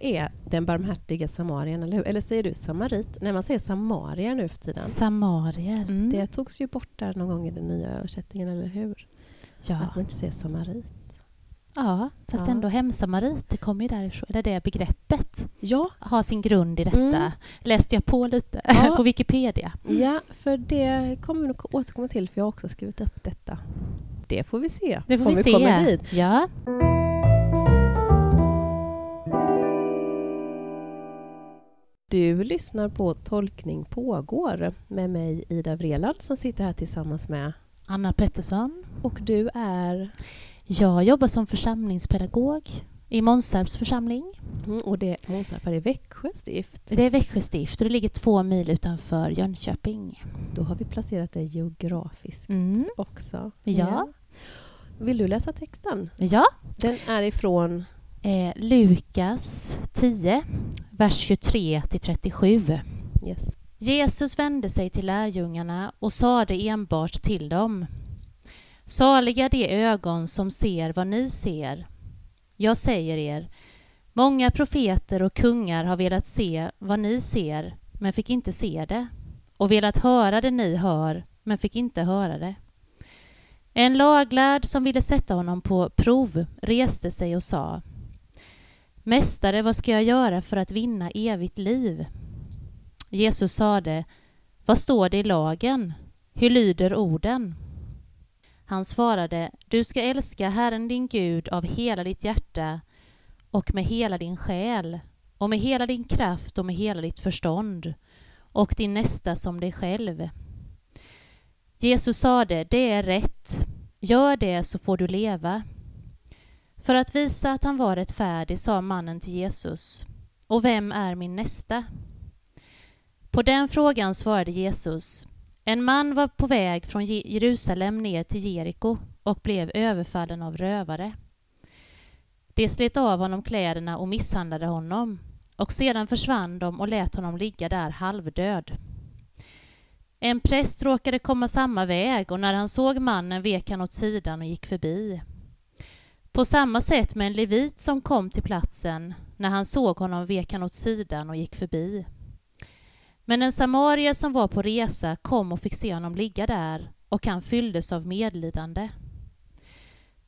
det är den barmhärtiga samarien, eller hur? Eller säger du samarit? Nej, man säger samarier nu för tiden. Samarier. Mm. Det togs ju bort där någon gång i den nya översättningen, eller hur? ja. Att man inte säger samarit. ja, fast Ja. ändå hemsamarit, det kommer ju därifrån. Eller det begreppet Ja, har sin grund i detta. Mm. Läste jag på lite Ja. på Wikipedia. ja, för det kommer vi nog återkomma till, för jag har också skrivit upp detta. Det får vi se Det får om vi se. kommer dit. Ja. Du lyssnar på Tolkning pågår med mig, Ida Vreland, som sitter här tillsammans med... Anna Pettersson. Och du är... Jag jobbar som församlingspedagog i Månsarps församling. Mm, och det är Månsarp här i Växjö stift. Det är Växjö stift och det ligger två mil utanför Jönköping. Då har vi placerat det geografiskt Mm. också. Ja. Vill du läsa texten? Ja. Den är ifrån... Eh, Lukas 10, vers 23 till 37. Yes. Jesus vände sig till lärjungarna och sade enbart till dem. Saliga de ögon som ser vad ni ser. Jag säger er, många profeter och kungar har velat se vad ni ser, men fick inte se det, och velat höra det ni hör, men fick inte höra det. En laglärd som ville sätta honom på prov reste sig och sa Mästare, vad ska jag göra för att vinna evigt liv? Jesus sade, vad står det i lagen? Hur lyder orden? Han svarade, du ska älska Herren din Gud av hela ditt hjärta och med hela din själ och med hela din kraft och med hela ditt förstånd och din nästa som dig själv. Jesus sade, det är rätt. Gör det så får du leva. För att visa att han var rättfärdig sa mannen till Jesus, och vem är min nästa? På den frågan svarade Jesus, en man var på väg från Jerusalem ner till Jeriko och blev överfallen av rövare. De slet av honom kläderna och misshandlade honom, och sedan försvann de och lät honom ligga där halvdöd. En präst råkade komma samma väg och när han såg mannen vek han åt sidan och gick förbi. På samma sätt med en levit som kom till platsen. När han såg honom vek han åt sidan och gick förbi. Men en samarier som var på resa kom och fick se honom ligga där och han fylldes av medlidande.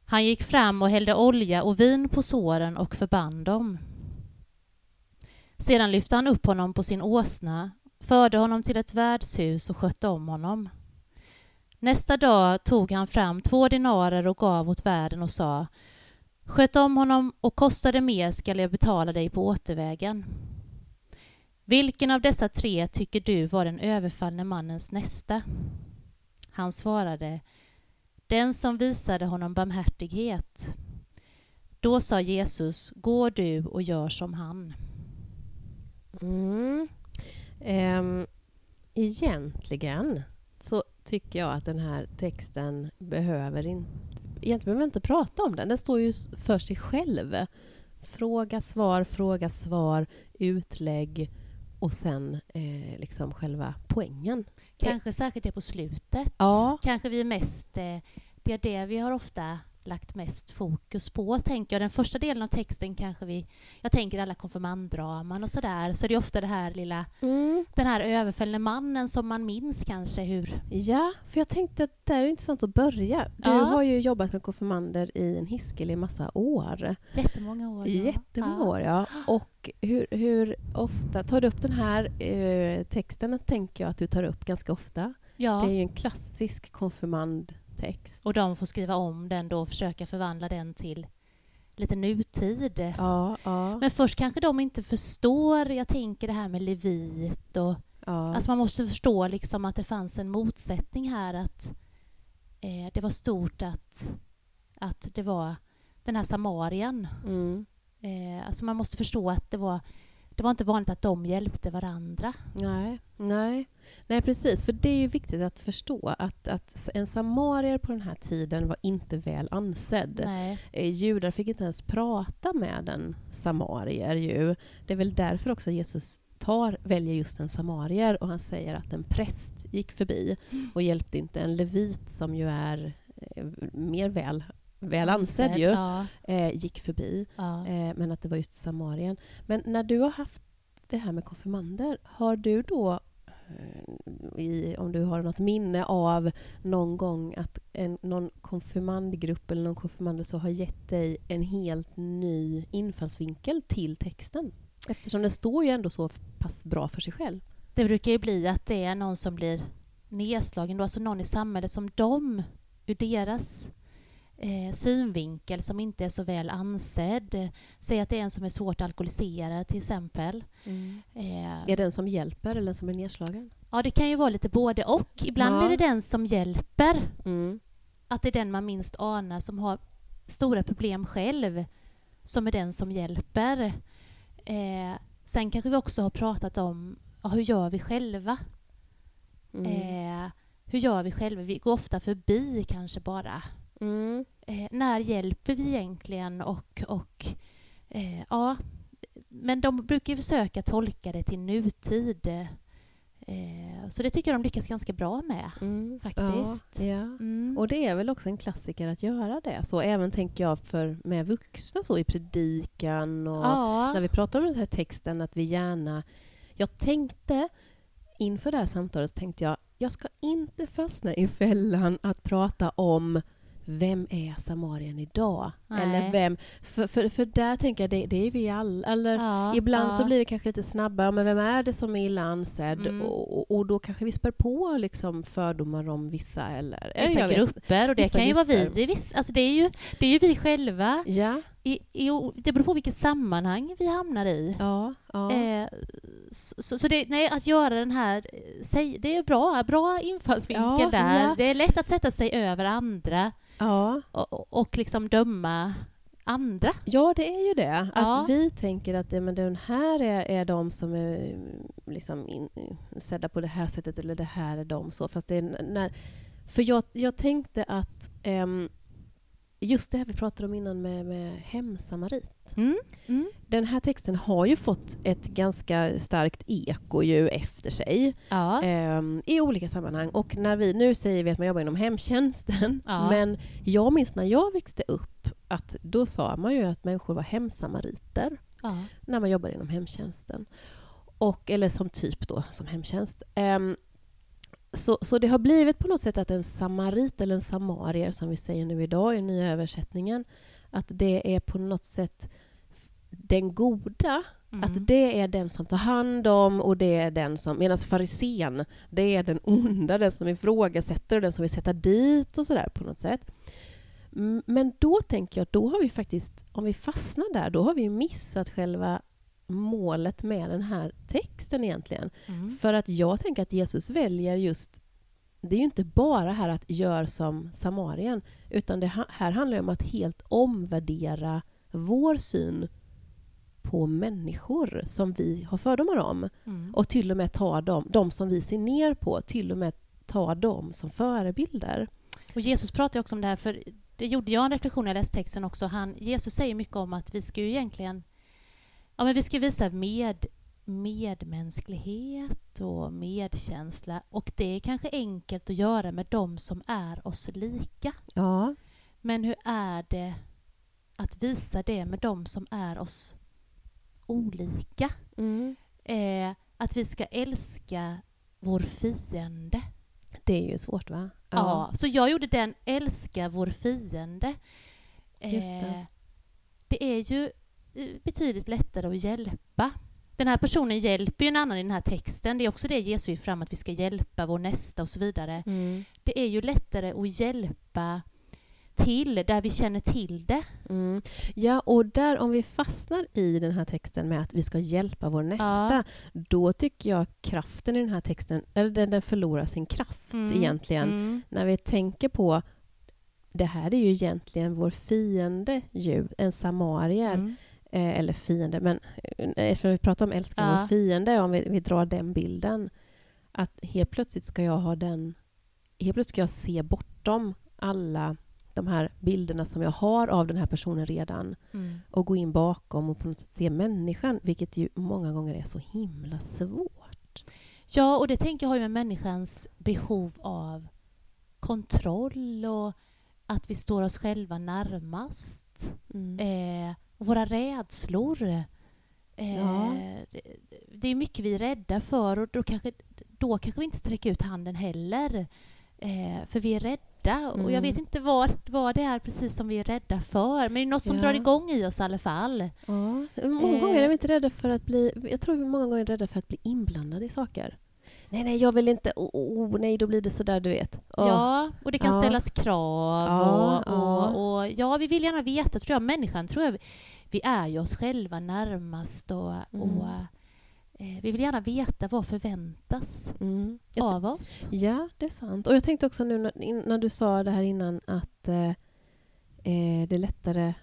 Han gick fram och hällde olja och vin på såren och förband dem. Sedan lyfte han upp honom på sin åsna, förde honom till ett värdshus och skötte om honom. Nästa dag tog han fram två dinarer och gav åt värden och sa Sköt om honom och kostar det mer skall jag betala dig på återvägen. Vilken av dessa tre tycker du var den överfallne mannens nästa? Han svarade Den som visade honom barmhärtighet. Då sa Jesus, gå du och gör som han. Mm. Ehm, egentligen så tycker jag att den här texten behöver inte... Egentligen behöver vi inte prata om den. Den står ju för sig själv. Fråga, svar, fråga, svar, utlägg och sen eh, liksom själva poängen. Kanske särskilt det på slutet. Ja. Kanske vi är mest... eh, Det är det vi har ofta lagt mest fokus på, tänker jag. Den första delen av texten kanske vi... Jag tänker alla konfirmanddraman och sådär, så det är ofta det här lilla... Den här överfällne mannen som man minns kanske hur... Ja, för jag tänkte att det här är intressant att börja. Du Ja. har ju jobbat med konfirmander i en Hiskele i massa år. Jättemånga år. ja. Jättemånga Ja. år, ja. Och hur, hur ofta tar du upp den här eh, texten? tänker jag att du tar upp ganska ofta. Ja. Det är ju en klassisk konfirmandtext. Och de får skriva om den då och försöka förvandla den till lite nutid. Ja, ja, Men först kanske de inte förstår, jag tänker det här med levit och ja. Alltså man måste förstå liksom att det fanns en motsättning här att eh, det var stort att, att det var den här samarien. Mm. Eh, alltså man måste förstå att det var, det var inte vanligt att de hjälpte varandra. Nej, nej. nej, precis. För det är ju viktigt att förstå att, att en samarier på den här tiden var inte väl ansedd. Nej. Eh, Judar fick inte ens prata med en samarier. Ju. Det är väl därför också Jesus tar, väljer just en samarier och han säger att en präst gick förbi och hjälpte inte en levit som ju är eh, mer väl väl ansedd ju, Ja, eh, gick förbi. ja. Eh, men att det var just Samarien. Men när du har haft det här med konfirmander, har du då, eh, i, om du har något minne av någon gång att en, någon konfirmandgrupp eller någon konfirmand så har gett dig en helt ny infallsvinkel till texten? Eftersom den står ju ändå så pass bra för sig själv. Det brukar ju bli att det är någon som blir nedslagen, då, alltså någon i samhället som de, ur deras eh, synvinkel, som inte är så väl ansedd. Säg att det är en som är svårt alkoholiserad till exempel. Eh, Är den som hjälper eller den som är nedslagen? ja, det kan ju vara lite både och. Ibland Ja. är det den som hjälper, Mm. att det är den man minst anar som har stora problem själv, som är den som hjälper. Eh, sen kanske vi också har pratat om ja, hur gör vi själva? Mm. Eh, hur gör vi själva? Vi går ofta förbi kanske bara. Mm. Eh, när hjälper vi egentligen? Och, och eh, ja, men de brukar ju försöka tolka det till nutid. Eh, så det tycker jag de lyckas ganska bra med. Mm. Faktiskt. Ja, ja. Mm. Och det är väl också en klassiker att göra det. Så även tänker jag för med vuxna så i predikan och ja. när vi pratar om den här texten att vi gärna... Jag tänkte inför det här samtalet tänkte jag jag ska inte fastna i fällan att prata om vem är Samarien idag? Nej. Eller vem... För, för, för där tänker jag, det, det är vi alla. Eller ja, Ibland ja. så blir vi kanske lite snabba, men vem är det som är illa ansedd? Mm. Och, och, då kanske vi spär på liksom fördomar om vissa eller... vissa grupper och det Vissa kan ju vara vi. i viss- Alltså det, är ju, det är ju vi själva. Ja, I, i, det beror på vilket sammanhang vi hamnar i. ja, ja. Eh, så, så det, nej, att göra den här... eh, Säg, det är bra, bra infallsvinkel Ja, där. Det är lätt att sätta sig över andra och, och- liksom döma andra. Ja, det är ju det. Att vi tänker att ja, men den här är, är de som är mm, liksom in, sedda på det här sättet eller det här är de så. Fast det är när, för jag, jag tänkte att ehm, just det här vi pratade om innan med, med hemsamarit. Mm. Mm. Den här texten har ju fått ett ganska starkt eko ju efter sig Ja. ehm, i olika sammanhang. Och när vi, nu säger vi att man jobbar inom hemtjänsten, Ja. men jag minns när jag växte upp att då sa man ju att människor var hemsamariter ja. när man jobbade inom hemtjänsten. Och, eller som typ då, som hemtjänst. Ehm, så, så det har blivit på något sätt att en samarit, eller en samarier som vi säger nu idag i nya översättningen, att det är på något sätt den goda, Mm. att det är den som tar hand om och det är den som, medan farisén, det är den onda, den som ifrågasätter och den som vill sätta dit och sådär på något sätt. Men då tänker jag då har vi faktiskt, om vi fastnar där, då har vi missat själva målet med den här texten egentligen. Mm. För att jag tänker att Jesus väljer just det är ju inte bara här att gör som Samarien, utan det här handlar om att helt omvärdera vår syn på människor som vi har fördomar om. Mm. Och till och med ta dem, de som vi ser ner på, till och med ta dem som förebilder. Och Jesus pratar också om det här, för det gjorde jag en reflektion när jag läste texten också. Han, Jesus säger mycket om att vi ska ju egentligen ja, men vi ska visa med, medmänsklighet och medkänsla. Och det är kanske enkelt att göra med de som är oss lika. Ja. Men hur är det att visa det med de som är oss olika? Mm. Eh, att vi ska älska vår fiende. Det är ju svårt va? Ja. så jag gjorde den älska vår fiende. Just det. Eh, det är ju eh, betydligt lättare att hjälpa. Den här personen hjälper ju en annan i den här texten. Det är också det Jesus ger fram, att vi ska hjälpa vår nästa och så vidare. Mm. Det är ju lättare att hjälpa till där vi känner till det. Mm. Ja, och där om vi fastnar i den här texten med att vi ska hjälpa vår nästa, då tycker jag kraften i den här texten, eller den, den förlorar sin kraft Mm. egentligen. Mm. När vi tänker på, det här är ju egentligen vår fiende ju, en samarier, Mm. Eh, eller fiende, men eh, eftersom vi pratar om älska Ja. vår fiende, om vi, vi drar den bilden, att helt plötsligt ska jag ha den, helt plötsligt ska jag se bortom alla de här bilderna som jag har av den här personen redan Mm. och gå in bakom och på något sätt se människan, vilket ju många gånger är så himla svårt. Ja, och det tänker jag har ju med människans behov av kontroll och att vi står oss själva närmast. Mm. Eh, våra rädslor. Eh, Ja. det, det är mycket vi är rädda för och då kanske, då kanske vi inte sträcker ut handen heller. Eh, för vi är rädda och jag Mm. vet inte vad, vad det är precis som vi är rädda för. Men det är något som Ja. drar igång i oss i alla fall. Ja. Många Eh. gånger är vi inte rädda för att bli... Jag tror vi många gånger är rädda för att bli inblandade i saker. Nej, nej, jag vill inte... Oh, oh, nej, då blir det så där, du vet. Åh. Ja, och det kan Ja. ställas krav. Ja, och, och, och, ja, vi vill gärna veta, tror jag. Människan, tror jag, vi- är ju oss själva närmast och, Mm. och eh, vi vill gärna veta vad förväntas Mm. Av oss. Ja, det är sant. Och jag tänkte också nu när, när du sa det här innan att eh, eh, det är lättare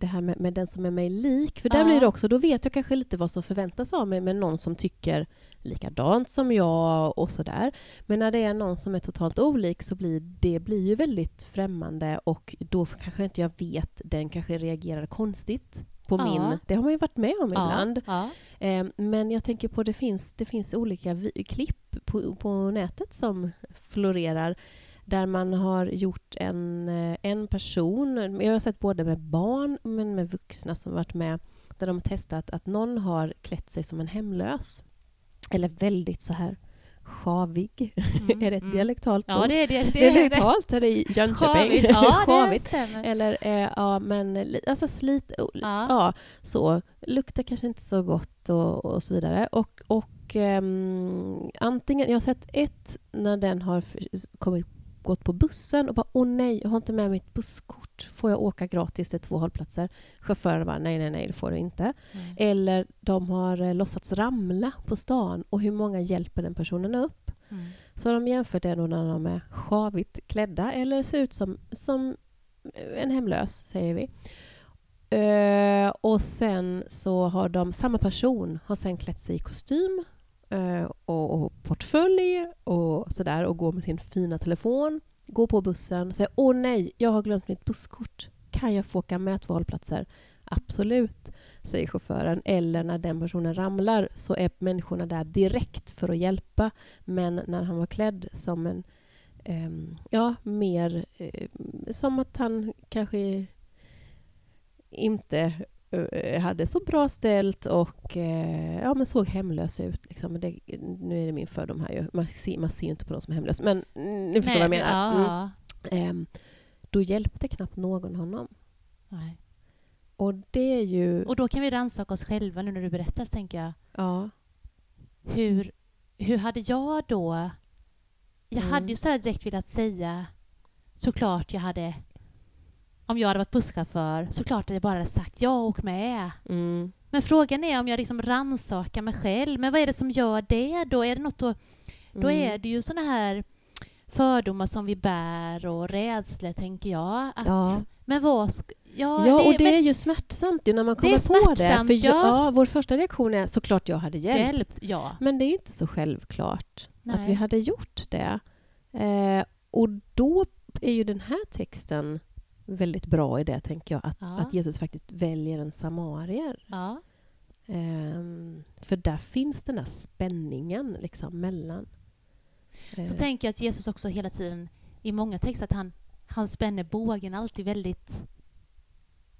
det här med, med den som är mig lik. För där Ja. blir det också, då vet jag kanske lite vad som förväntas av mig med någon som tycker likadant som jag och sådär. Men när det är någon som är totalt olik så blir det blir ju väldigt främmande och då kanske inte jag vet, den kanske reagerar konstigt på Ja. min... Det har man ju varit med om ibland. Ja, Eh, Men jag tänker på det finns, det finns olika klipp på, på nätet som florerar där man har gjort en, eh, en person, jag har sett både med barn men med vuxna som varit med, där de har testat att någon har klätt sig som en hemlös. Eller väldigt så här sjavig. Mm, är det ett mm. dialektalt ja det är det. det det, är det. här i Jönköping. Ja, Sjavigt. Eller, eh, ja, men alltså slit... Ja. Ja. så. Luktar kanske inte så gott och, och så vidare. Och, och ehm, antingen... Jag har sett ett när den har kommit, gått på bussen och bara åh nej, jag har inte med mitt busskort. Får jag åka gratis till två hållplatser? Chauffören bara nej, nej, nej, det får du inte. Mm. Eller de har eh, låtsats ramla på stan och hur många hjälper den personen upp? Mm. Så de jämfört det då när de är sjavigt klädda eller ser ut som, som en hemlös, säger vi. Eh, och sen så har de, samma person har sen klätt sig i kostym eh, Eh, och, och portfölj och sådär och går med sin fina telefon, går på bussen och säger åh nej, jag har glömt mitt busskort. Kan jag få åka med två hållplatser? Absolut, säger chauffören. Eller när den personen ramlar så är människorna där direkt för att hjälpa. Men när han var klädd som en... ehm, ja, mer... eh, som att han kanske inte hade så bra ställt och eh, ja, men såg hemlös ut. Liksom. Det, nu är det min fördom här. Man ser, man ser inte på någon som hemlös. Men mm, ni förstår vad jag Nej, menar. Mm. Ja. Ehm, då hjälpte knappt någon honom. Nej. Och det är ju... Och då kan vi rannsaka oss själva nu när du berättar, tänker jag. ja. hur, hur hade jag då... Jag Mm. hade ju sådär direkt velat säga såklart jag hade... Om jag hade varit busschaufför, såklart att jag bara hade sagt ja, åk med. Mm. Men frågan är om jag liksom rannsakar mig själv. Men vad är det som gör det då? Är det något då, då Mm. är det ju såna här fördomar som vi bär och rädslor, tänker jag. Att, Ja. Men vad... Ja, Ja, och det men är ju smärtsamt ju när man Det kommer på det. För jag, ja. ja, vår första reaktion är såklart jag hade hjälpt. hjälpt. Ja. Men det är inte så självklart att Nej. vi hade gjort det. Eh, och då är ju den här texten väldigt bra i det, tänker jag. Att, Ja. att Jesus faktiskt väljer en samarier. ja. Ehm, för där finns den där spänningen liksom mellan. Så Eh, tänker jag att Jesus också hela tiden i många texter att han, han spänner bågen alltid väldigt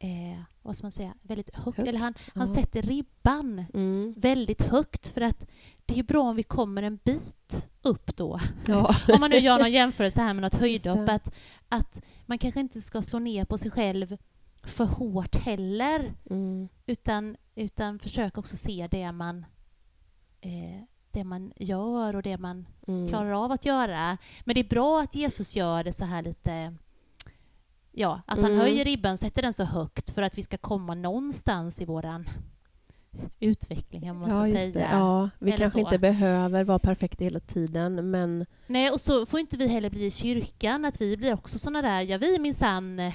eh, vad ska man säga, väldigt högt. Högt, Eller han, han ja. sätter ribban mm. väldigt högt för att det är bra om vi kommer en bit upp då. ja. Om man nu gör någon jämförelse här med något höjdhopp, att, att man kanske inte ska slå ner på sig själv för hårt heller, Mm. utan, utan försöka också se det man, eh, det man gör och det man Mm. klarar av att göra. Men det är bra att Jesus gör det så här lite... Ja, att han Mm. höjer ribban, sätter den så högt för att vi ska komma någonstans i våran utveckling, om man ska ja, säga. just det. Ja, vi Eller kanske så. inte behöver vara perfekta hela tiden, men Nej, och så får inte vi heller bli i kyrkan, att vi blir också såna där, ja vi minsann, eh,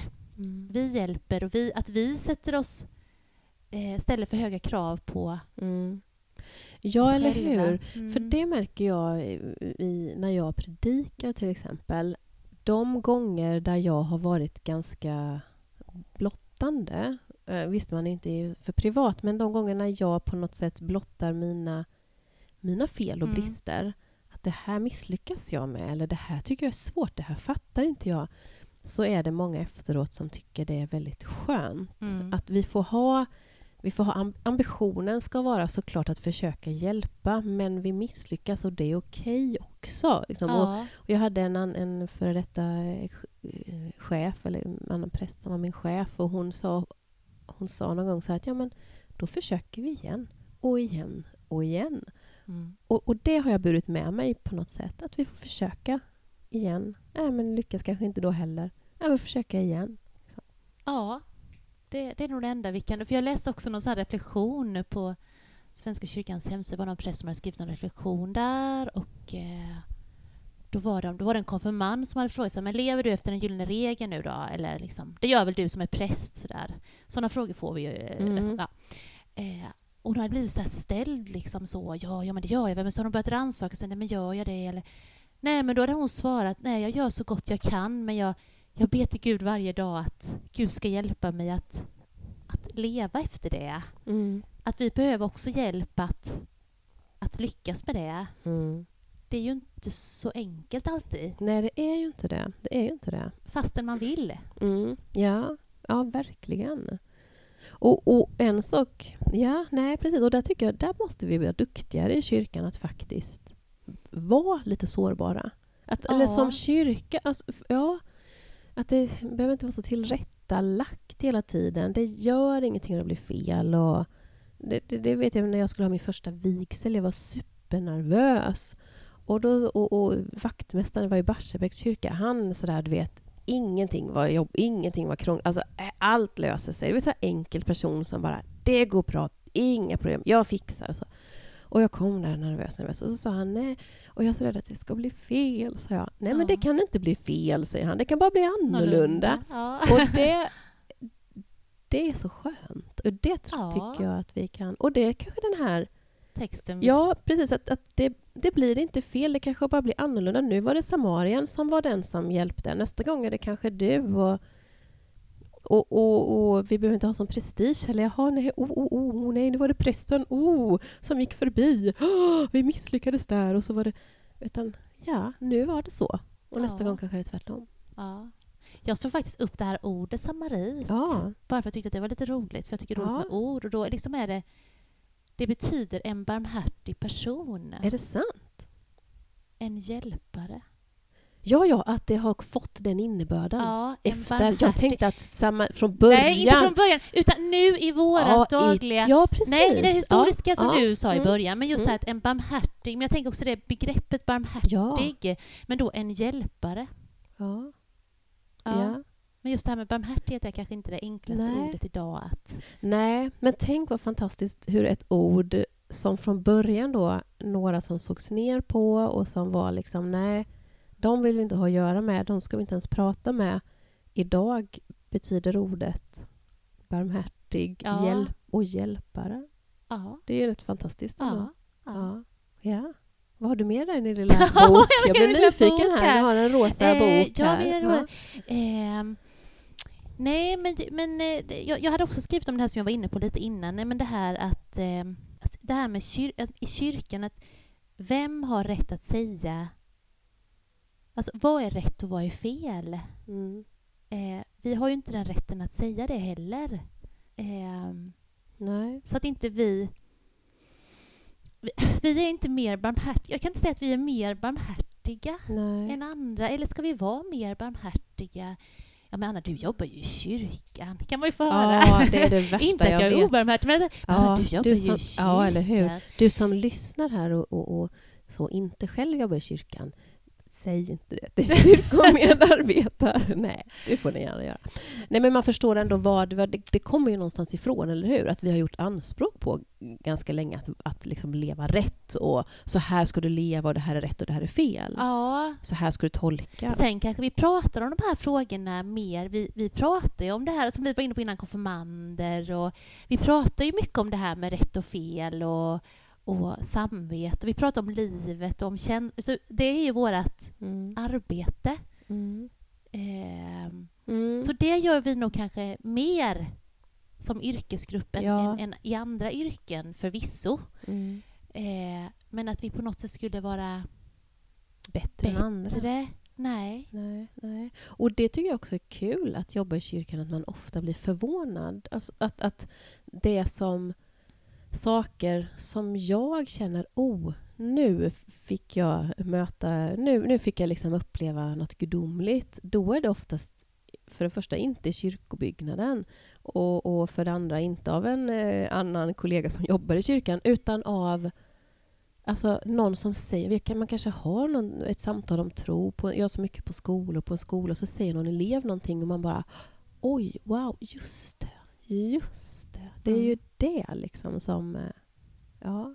vi hjälper och vi, att vi sätter oss, eh, ställer för höga krav på Mm. Ja, eller hur? Mm. För det märker jag i, när jag predikar till exempel. De gånger där jag har varit ganska blottande, eh, visst man inte för privat, men de gånger när jag på något sätt blottar mina, mina fel och Mm. brister, att det här misslyckas jag med, eller det här tycker jag är svårt, det här fattar inte jag. så är det många efteråt som tycker det är väldigt skönt. Mm. Att vi får ha vi får ha amb- ambitionen ska vara såklart att försöka hjälpa men vi misslyckas och det är okej också. Liksom. Och, Ja. och jag hade en, en före detta eh, ch- chef, eller en annan präst som var min chef och hon sa, hon sa någon gång så här att ja men då försöker vi igen och igen och igen. Mm. Och, och det har jag burit med mig på något sätt, att vi får försöka igen. Nej men lyckas kanske inte då heller. Nej men försöka igen. Ja, det, det är nog det enda vi kan... För jag läste också någon sån reflektion på Svenska kyrkans hemsida. Var någon präst som hade skrivit en reflektion där och eh, då var, det, då var det en konfirmand som hade frågat sig, men lever du efter den gyllene regeln nu då? Eller liksom, det gör väl du som är präst sådär. Sådana frågor får vi ju. eh, Mm. Ja. Eh, och hon hade blivit så här ställd liksom så, ja, ja men det gör jag väl. Men så har hon börjat rannsaka sig, nej men gör jag det? Eller, nej men då hade hon svarat, nej jag gör så gott jag kan men jag, jag ber till Gud varje dag att Gud ska hjälpa mig att, att leva efter det. Mm. Att vi behöver också hjälp att, att lyckas med det. Mm. Det är ju inte så enkelt alltid, Nej det är ju inte det. Det är ju inte det. fastän man vill. Mm, ja, ja, verkligen. Och, och en sak, ja, nej precis, och där tycker jag, där måste vi bli duktigare i kyrkan att faktiskt vara lite sårbara. Att, Eller Ja. som kyrka, alltså, ja, att det behöver inte vara så tillrättalagt hela tiden. Det gör ingenting om det blir fel. Och det, det, det vet jag när jag skulle ha min första vigsel, jag var supernervös. Och, då, och, och vaktmästaren var i Barsebäcks kyrka, han sådär, du vet, ingenting var jobb, ingenting var krångligt. Alltså, allt löser sig. Det var en enkel person som bara, det går bra, inga problem, jag fixar. Så. Och jag kom där nervös, nervös. Och så sa han, nej. Och jag är så rädd att det ska bli fel, sa jag. Nej, men Ja. det kan inte bli fel, säger han. Det kan bara bli annorlunda. Ja. Och det, det är så skönt. Och det Ja. tycker jag att vi kan. Och det är kanske den här Texten. Ja, precis. Att, att det, det blir inte fel, det kanske bara blir annorlunda. Nu var det Samarien som var den som hjälpte. Nästa gång är det kanske du. Och, och, och, och vi behöver inte ha sån prestige. Eller jaha, nej, oh, oh, oh, nej, nu var det prästen oh, som gick förbi. Oh, vi misslyckades där. Och så var det... Utan, ja, nu var det så. Och nästa Ja. gång kanske det är tvärtom. Ja. Jag slog faktiskt upp det här ordet samarit. Ja, Bara för att jag tyckte att det var lite roligt. För jag tycker är roligt Ja. med ord. Och då liksom är det... Det betyder en barmhärtig person. är det sant? En hjälpare. Ja, ja, att det har fått den innebörden. Ja, Efter, jag tänkte att samma, från början... Nej, inte från början. Utan nu i vårat Ja, i- dagliga... Ja, precis. Nej, i det historiska Ja, som ja. du sa i Mm. början. Men just Mm. här att en barmhärtig... Men jag tänker också det begreppet barmhärtig. Men då en hjälpare. Ja. Ja. Ja. Men just det här med barmhärtighet är kanske inte det enklaste Nej. ordet idag att... Nej, men tänk vad fantastiskt hur ett ord som från början då, några som sågs ner på och som var liksom, nej, de vill vi inte ha att göra med, de ska vi inte ens prata med. Idag betyder ordet barmhärtig, Ja. hjälp och hjälpare. Ja. Det är ju rätt fantastiskt. Ja. ja. Ja. Vad har du med dig i din lilla bok? jag Jag blir nyfiken här. här. Du har en rosa Eh, bok ja, här. var- Ehm, nej, men, men eh, jag, jag hade också skrivit om det här som jag var inne på lite innan. Nej, men det här att, att det här med kyr, i kyrkan, att vem har rätt att säga... Alltså, vad är rätt och vad är fel? Mm. Eh, vi har ju inte den rätten att säga det heller. Ehm, Nej. så att inte vi... Vi, vi är inte mer barmhärtiga. Jag kan inte säga att vi är mer barmhärtiga Nej. än andra. Eller ska vi vara mer barmhärtiga? Ja, men Anna, du jobbar ju i kyrkan. kan man ju få höra. Ja, det är det värsta inte att jag, jag är obarmhärtig, men Anna, du jobbar du ju som- i kyrkan. ja, eller hur? Du som lyssnar här och, och, och så inte själv jobbar i kyrkan, säg inte det till kyrkomedarbetare. Nej, det får ni gärna göra. Nej, men man förstår ändå vad, det, det kommer ju någonstans ifrån, eller hur? Att vi har gjort anspråk på ganska länge att, att liksom leva rätt och så här ska du leva och det här är rätt och det här är fel. Ja, Så här ska du tolka. Sen kanske vi pratar om de här frågorna mer. Vi, vi pratar ju om det här som vi var inne på innan, konfirmander. Och vi pratar ju mycket om det här med rätt och fel och, och samvete. Vi pratar om livet och om känslor. Det är ju vårt Mm. arbete. Mm. Mm. Så det gör vi nog kanske mer som yrkesgrupp än, Ja. än, än i andra yrken förvisso. Mm. Eh, men att vi på något sätt skulle vara Bättre än andra. bättre. Nej. Nej, nej. Och det tycker jag också är kul att jobba i kyrkan, att man ofta blir förvånad. Alltså att, att det som saker som jag känner, oh, nu fick jag möta, nu, nu fick jag liksom uppleva något gudomligt. Då är det oftast för det första inte i kyrkobyggnaden och, och för det andra inte av en eh, annan kollega som jobbar i kyrkan, utan av Alltså någon som säger, man kanske har någon, ett samtal om tro, på, jag är så mycket på skolor, på en skola, så säger någon elev någonting och man bara oj, wow, just det, just det. Det är mm. ju det liksom som, eh, ja,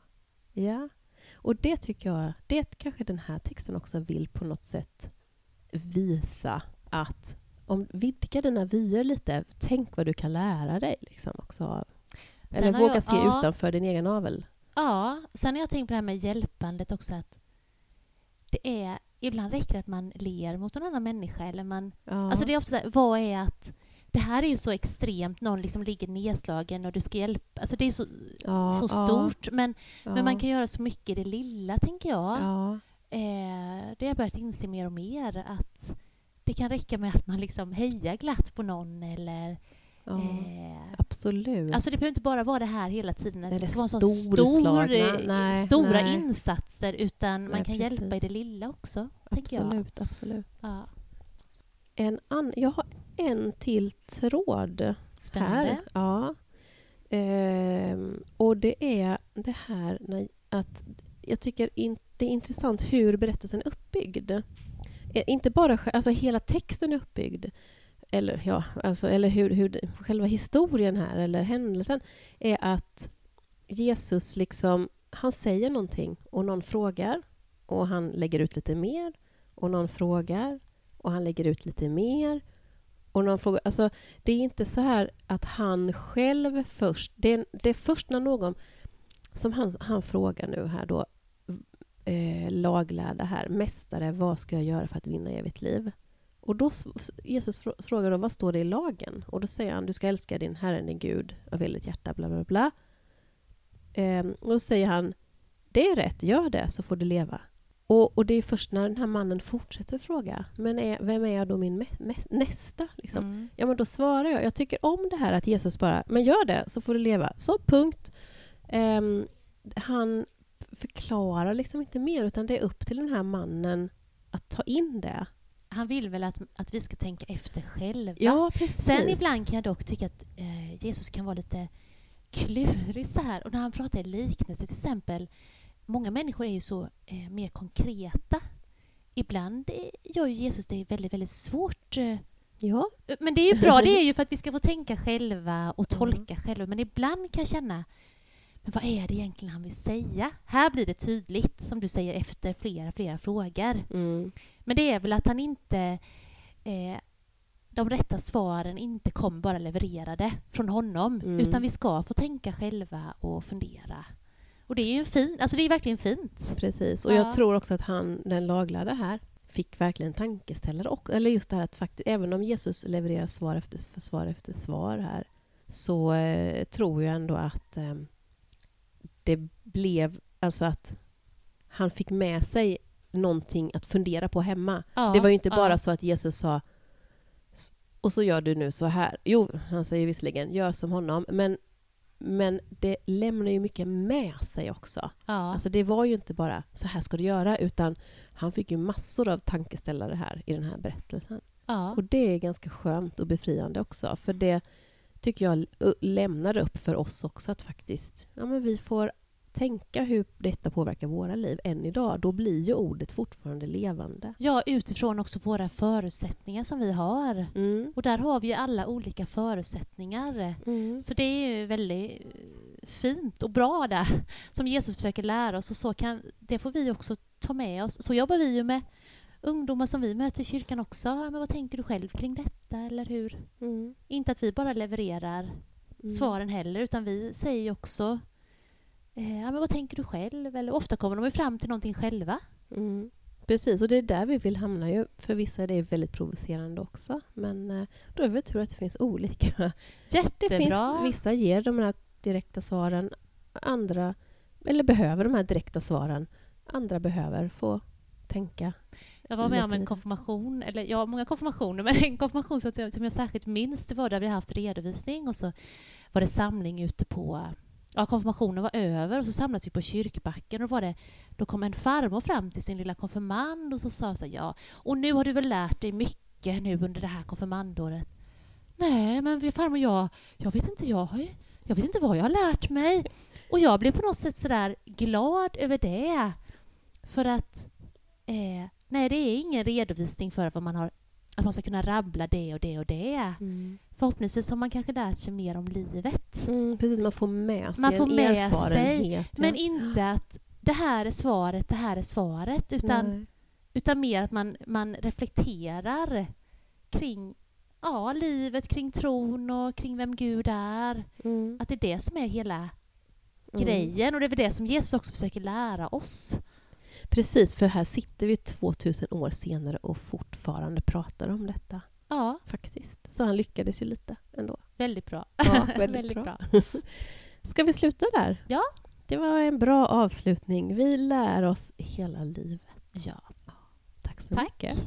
ja. Och det tycker jag, det kanske den här texten också vill på något sätt visa att om vidga dina vyer lite, tänk vad du kan lära dig liksom också. Eller våga jag, se ja. utanför din egen navel. Ja, sen har jag tänkt på det här med hjälpandet också att det är, ibland räcker det att man ler mot en annan människa eller man, ja. alltså det är ofta så här, vad är att det här är ju så extremt, någon liksom ligger nedslagen och du ska hjälpa, alltså det är så, ja, så stort men, men man kan göra så mycket i det lilla tänker jag. Eh, det har jag börjat inse mer och mer att det kan räcka med att man liksom hejar glatt på någon eller Ja, eh, absolut. Alltså det behöver inte bara vara det här hela tiden, att det, det ska vara så stor, nej, stora nej. insatser, utan nej, man kan precis. hjälpa i det lilla också. Absolut, absolut. Ja. En an, jag har en till tråd Spännande. här. Ja. Ehm, och det är det här när, att jag tycker in, det är intressant hur berättelsen är uppbyggd. Eh, inte bara alltså hela texten är uppbyggd, eller, ja, alltså, eller hur, hur själva historien här, eller händelsen, är att Jesus liksom, han säger någonting och någon frågar och han lägger ut lite mer och någon frågar och han lägger ut lite mer och någon frågar, alltså det är inte så här att han själv först, det är, det är först när någon, som han, han frågar nu här då, eh, laglärda här, mästare, vad ska jag göra för att vinna evigt liv? Och då Jesus frågar då, vad står det i lagen? Och då säger han, du ska älska din Herre, din Gud, av hela ditt hjärta, bla bla bla. Eh, och då säger han, det är rätt, gör det så får du leva. Och, och det är först när den här mannen fortsätter fråga, men är, vem är jag då min nästa? Liksom? Mm. Ja, men då svarar jag, jag tycker om det här att Jesus bara, men gör det så får du leva. Så punkt. Ehm, han förklarar liksom inte mer, utan det är upp till den här mannen att ta in det han vill väl att, att vi ska tänka efter själva. Ja, precis. Sen ibland kan jag dock tycka att eh, Jesus kan vara lite klurig så här. Och när han pratar i liknelse till exempel, många människor är ju så eh, mer konkreta. Ibland eh, gör ju Jesus det väldigt, väldigt svårt. Eh, ja. Men det är ju bra, det är ju för att vi ska få tänka själva och tolka mm. själva. Men ibland kan jag känna men vad är det egentligen han vill säga? Här blir det tydligt, som du säger, efter flera, flera frågor. Mm. Men det är väl att han inte... Eh, de rätta svaren inte kommer bara levererade från honom, mm. utan vi ska få tänka själva och fundera. Och det är ju fint, alltså det är verkligen fint. Precis, och ja. jag tror också att han, den laglärde här, fick verkligen tankeställare. Och, eller just det här att faktiskt, även om Jesus levererar svar efter svar efter svar här, så eh, tror jag ändå att eh, det blev alltså att han fick med sig någonting att fundera på hemma. Ja, det var ju inte bara ja. så att Jesus sa och så gör du nu så här. Jo, han säger visserligen gör som honom, men, men det lämnar ju mycket med sig också. Ja. Alltså det var ju inte bara så här ska du göra, utan han fick ju massor av tankeställare här i den här berättelsen. Ja. Och det är ganska skönt och befriande också, för det tycker jag lämnar upp för oss också att faktiskt, ja men vi får tänka hur detta påverkar våra liv än idag, då blir ju ordet fortfarande levande. Ja, utifrån också våra förutsättningar som vi har. Mm. Och där har vi ju alla olika förutsättningar. Mm. Så det är ju väldigt fint och bra där, som Jesus försöker lära oss. Och så kan, det får vi också ta med oss. Så jobbar vi ju med ungdomar som vi möter i kyrkan också. Men vad tänker du själv kring detta, eller hur? Mm. Inte att vi bara levererar mm. svaren heller, utan vi säger ju också eh, ja, men vad tänker du själv? Eller ofta kommer de ju fram till någonting själva. Mm. Precis, och det är där vi vill hamna. Ju. För vissa är det väldigt provocerande också. Men eh, då är det tur att det finns olika. Jättebra! Det finns, vissa ger de här direkta svaren, andra eller behöver de här direkta svaren. Andra behöver få tänka Jag var med om en konfirmation, eller ja, många konfirmationer, men en konfirmation som jag, som jag särskilt minns, det var där vi haft redovisning och så var det samling ute på Ja, konfirmationen var över och så samlades vi på kyrkbacken och då var det, då kom en farmor fram till sin lilla konfirmand och så sa så här, ja, och nu har du väl lärt dig mycket nu under det här konfirmandåret? Nej, men vi- farmor, jag, jag vet inte, jag, jag vet inte vad jag har lärt mig. Och jag blev på något sätt sådär glad över det. För att eh, nej, det är ingen redovisning för vad man har, att man ska kunna rabbla det och det och det. Mm. Förhoppningsvis har man kanske lärt sig mer om livet. Mm, precis, man får med sig Man får en med erfarenhet. ja. Men inte att det här är svaret, det här är svaret, utan, Nej. utan mer att man, man reflekterar kring ja, livet, kring tron och kring vem Gud är. Mm. Att det är det som är hela Mm. grejen och det är väl det som Jesus också försöker lära oss. Precis, för här sitter vi 2000 år senare och fortfarande pratar om detta. Ja, Faktiskt. Så han lyckades ju lite ändå. väldigt bra. Ja, väldigt, bra. Ska vi sluta där? Ja. Det var en bra avslutning. Vi lär oss hela livet. Ja, Tack så tack. mycket.